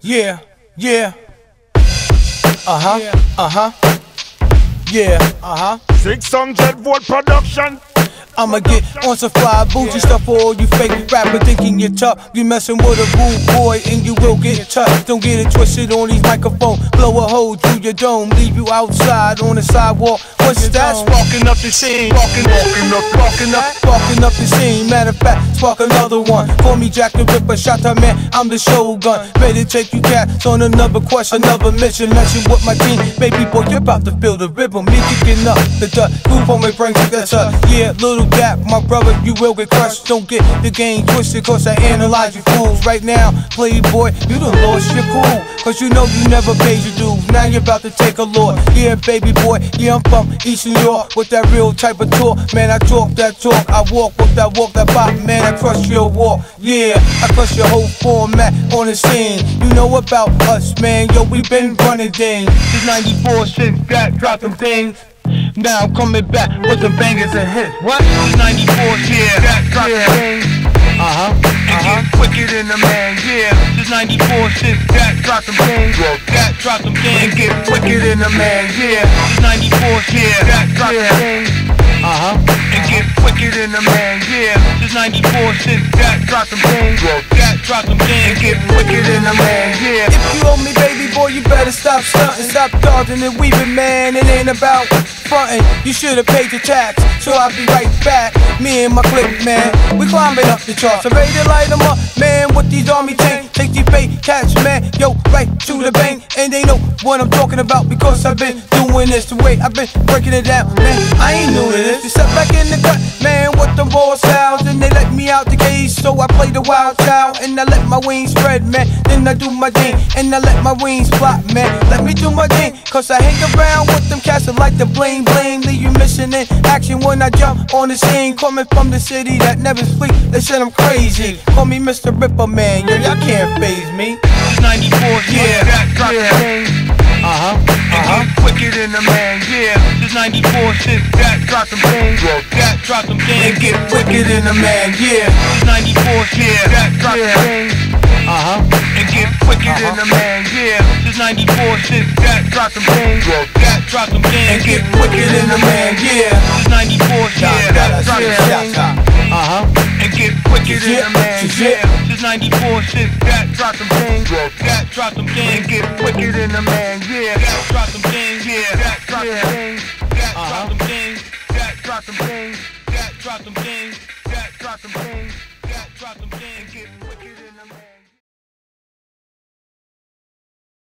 Yeah, yeah. Uh huh, uh huh. Yeah, uh huh. 600 volt production. I'ma get on some fly bougie stuff for all you fake rappers thinking you're tough. You messing with a rude boy and you will get touched. Don't get it twisted on these microphones. Blow a hole through your dome, leave you outside on the sidewalk. What's that? Sparking up the scene. Sparking, Walking up, sparking up, sparking up the scene. Matter of fact, spark another one. Call me Jack the Ripper, shot her man. I'm the shogun. Ready to take you cats on another quest, another mission. Messing with my team, baby boy, you're about to feel the rhythm. Me kicking up the dust. Groove on my brain, that's up. Yeah, little gap, my brother, you will get crushed. Don't get the game twisted, cause I analyze you fools right now. Playboy, you done lost your cool. Cause you know you never paid your dues. Now you're about to take a load. Yeah, baby boy, yeah, I'm from New York with that real type of talk. Man, I talk that talk. I walk with that walk, that pop, man, I crush your walk. Yeah, I crush your whole format on the scene. You know about us, man. Yo, we been running things. Since 94, shit, got dropped them things. Now I'm coming back with the bangers and hits. What? Since 94, yeah, got dropped them things. Uh huh. And get quicker than a man, yeah. Since 94, shit, got dropped them things. Dropped them things. And get quicker than a man, yeah. Since 94, yeah, got dropped them things. Uh huh. And get quicker than a man, yeah. Since 94, shit, got dropped them things. Got dropped them things. And get quicker than a man, yeah. If you owe me, baby boy, you better stop stunting. Stop dodging and weaving, man. It ain't about fronting. You should have paid your tax, so I'll be right back. Me and my clique, man, we climbing up the charts. I'm ready to light 'em up, man, with these army tanks. These bait cats, man, yo, right to the bank. And they know what I'm talking about because I've been doing this the way I've been breaking it down, man. I ain't new to this. You step back in the man, with the raw sounds. And they let me out the cage, so I play the wild child. And I let my wings spread, man. Then I do my thing, and I let my wings flop, man. Let me do my thing, cause I hang around with them cats that like the bling bling. Leave you missing in action when I jump on the scene. Coming from the city that never sleep, they said I'm crazy. Call me Mr. Ripper, man. Yo, y'all can't phase me. 94, yeah, yeah. Uh huh. Quicker than a man, yeah. This 94 shit, got drop them things. Got drop them things. And get quicker than a man, yeah. This 94 shit, got drop them things. Uh huh. And get quicker than a man, yeah. This 94 shit, got drop them things. Got drop them things. And get quicker than a man, yeah. This 94 shit, got drop them things. Uh huh. And get quicker than a man, yeah. This 94 shit, got drop them things. Got drop them things. And get quicker than a man, yeah. Got drop them things, yeah drop uh-huh. them things, that drop them things, that drop them things, that drop them things, that drop them things, that drop them things, get wicked in the man.